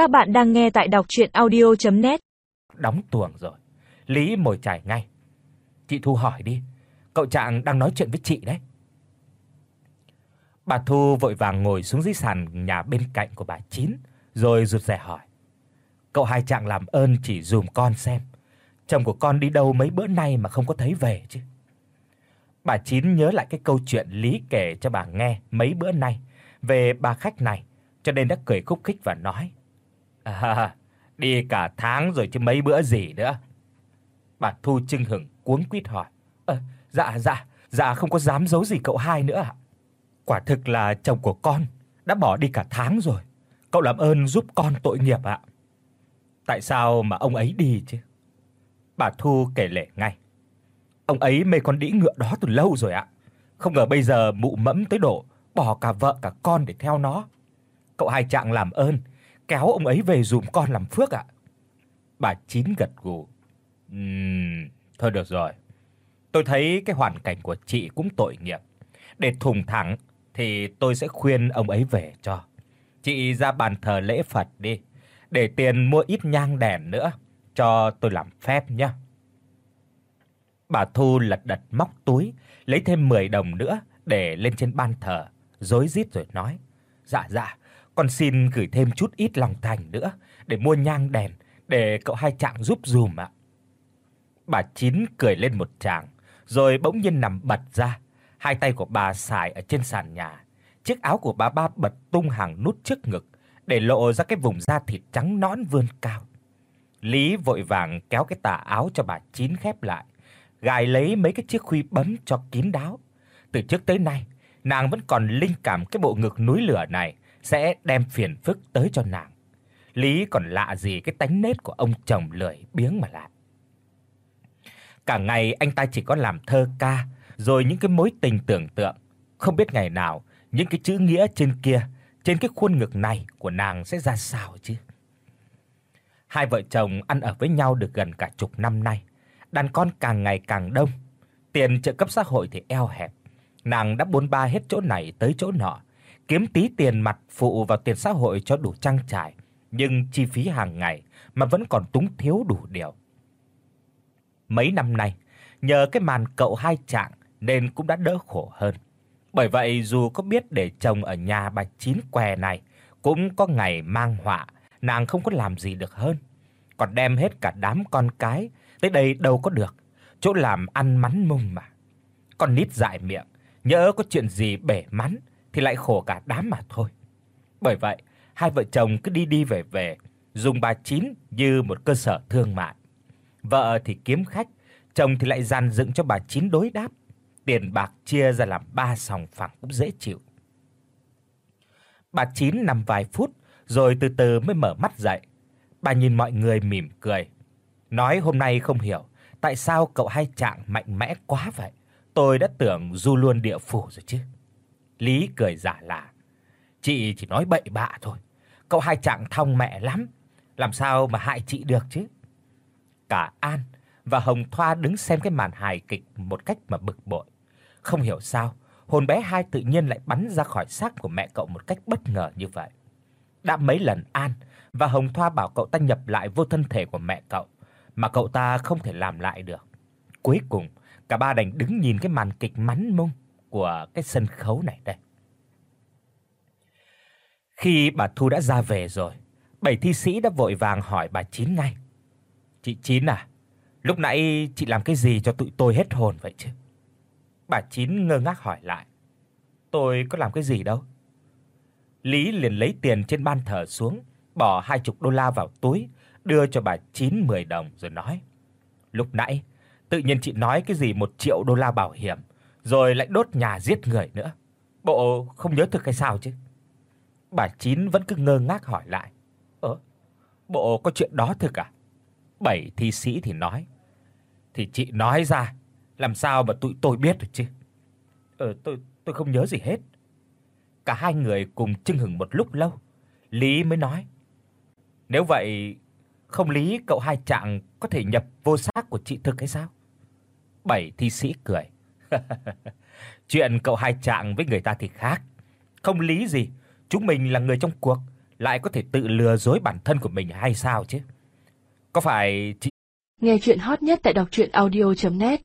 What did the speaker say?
Các bạn đang nghe tại đọc audio net Đóng tuồng rồi. Lý mồi chải ngay. Chị Thu hỏi đi, cậu Trạng đang nói chuyện với chị đấy. Bà Thu vội vàng ngồi xuống dưới sàn nhà bên cạnh của bà Chín, rồi rụt rè hỏi: "Cậu hai Trạng làm ơn chỉ dùm con xem, chồng của con đi đâu mấy bữa nay mà không có thấy về chứ?" Bà Chín nhớ lại cái câu chuyện Lý kể cho bà nghe mấy bữa nay về bà khách này, cho nên đã cười khúc khích và nói: "À, đi cả tháng rồi chứ mấy bữa gì nữa." Bà Thu Trưng hửng cuống quýt hỏi: À, dạ dạ, dạ không có dám giấu gì cậu hai nữa ạ." Quả thực là chồng của con đã bỏ đi cả tháng rồi. Cậu làm ơn giúp con tội nghiệp ạ." "Tại sao mà ông ấy đi chứ?" Bà Thu kể lể ngay. Ông ấy mê con đĩ ngựa đó từ lâu rồi ạ. Không ngờ bây giờ mụ mẫm tới độ bỏ cả vợ cả con để theo nó. Cậu hai trạng làm ơn kéo ông ấy về dùm con làm phước ạ." Bà Chín gật gù. Ừm, thôi được rồi. Tôi thấy cái hoàn cảnh của chị cũng tội nghiệp. Để thùng thẳng thì tôi sẽ khuyên ông ấy về cho. Chị ra bàn thờ lễ Phật đi, để tiền mua ít nhang đèn nữa cho tôi làm phép nhé. Bà Thu lật đật móc túi, lấy thêm 10 đồng nữa để lên trên ban thờ, rối rít rồi nói: "Dạ dạ, con xin gửi thêm chút ít lòng thành nữa để mua nhang đèn để cậu hai trạng giúp dùm ạ." Bà Chín cười lên một tràng, rồi bỗng nhiên nằm bật ra, hai tay của bà xài ở trên sàn nhà. Chiếc áo của bà ba bật tung hàng nút trước ngực, để lộ ra cái vùng da thịt trắng nõn vươn cao. Lý vội vàng kéo cái tà áo cho bà Chín khép lại, gài lấy mấy cái chiếc khuy bấm cho kín đáo. Từ trước tới nay, nàng vẫn còn linh cảm cái bộ ngực núi lửa này sẽ đem phiền phức tới cho nàng. Lý còn lạ gì cái tánh nết của ông chồng lười biếng mà lạ. Cả ngày anh ta chỉ có làm thơ ca, rồi những cái mối tình tưởng tượng, không biết ngày nào những cái chữ nghĩa trên kia, trên cái khuôn ngực này của nàng sẽ ra sao chứ. Hai vợ chồng ăn ở với nhau được gần cả chục năm nay, đàn con càng ngày càng đông, tiền trợ cấp xã hội thì eo hẹp. Nàng đã bốn ba hết chỗ này tới chỗ nọ, kiếm tí tiền mặt phụ vào tiền xã hội cho đủ trang trải, nhưng chi phí hàng ngày mà vẫn còn túng thiếu đủ điều. Mấy năm nay, nhờ cái màn cậu hai trạng nên cũng đã đỡ khổ hơn. Bởi vậy dù có biết để chồng ở nhà bà chín què này cũng có ngày mang họa, nàng không có làm gì được hơn. Còn đem hết cả đám con cái tới đây đâu có được, chỗ làm ăn mắn mông mà. Con nít dại miệng, nhỡ có chuyện gì bể mắn thì lại khổ cả đám mà thôi. Bởi vậy, hai vợ chồng cứ đi đi về về, dùng bà chín như một cơ sở thương mại. Vợ thì kiếm khách, chồng thì lại dàn dựng cho bà chín đối đáp, tiền bạc chia ra làm ba sòng phẳng cũng dễ chịu. Bà chín nằm vài phút rồi từ từ mới mở mắt dậy. Bà nhìn mọi người mỉm cười, nói hôm nay không hiểu tại sao cậu hai trạng mạnh mẽ quá vậy. Tôi đã tưởng du luôn địa phủ rồi chứ. Lý cười giả lả. Chị chỉ nói bậy bạ thôi. Cậu hai chẳng thông mẹ lắm, làm sao mà hại chị được chứ? Cả An và Hồng Thoa đứng xem cái màn hài kịch một cách mà bực bội. Không hiểu sao, hồn bé hai tự nhiên lại bắn ra khỏi xác của mẹ cậu một cách bất ngờ như vậy. Đã mấy lần An và Hồng Thoa bảo cậu ta nhập lại vô thân thể của mẹ cậu, mà cậu ta không thể làm lại được. Cuối cùng, cả ba đành đứng nhìn cái màn kịch mắn mông của cái sân khấu này đây. Khi bà Thu đã ra về rồi, bảy thi sĩ đã vội vàng hỏi bà Chín ngay. "Chị Chín à, lúc nãy chị làm cái gì cho tụi tôi hết hồn vậy chứ?" Bà Chín ngơ ngác hỏi lại. "Tôi có làm cái gì đâu." Lý liền lấy tiền trên ban thờ xuống, bỏ 20 đô la vào túi, đưa cho bà Chín 10 đồng rồi nói: "Lúc nãy tự nhiên chị nói cái gì 1 triệu đô la bảo hiểm, rồi lại đốt nhà giết người nữa. Bộ không nhớ thực hay sao chứ?" Bà Chín vẫn cứ ngơ ngác hỏi lại. "Ơ, bộ có chuyện đó thực à?" Bảy thi sĩ thì nói. "Thì chị nói ra, làm sao mà tụi tôi biết được chứ?" "Ờ tôi tôi không nhớ gì hết." Cả hai người cùng chưng hửng một lúc lâu, Lý mới nói: "Nếu vậy, không lý cậu hai trạng có thể nhập vô xác của chị thực hay sao?" Bảy thi sĩ cười. Chuyện cậu hai trạng với người ta thì khác, không lý gì, chúng mình là người trong cuộc, lại có thể tự lừa dối bản thân của mình hay sao chứ? Có phải chị Nghe truyện hot nhất tại doctruyenaudio.net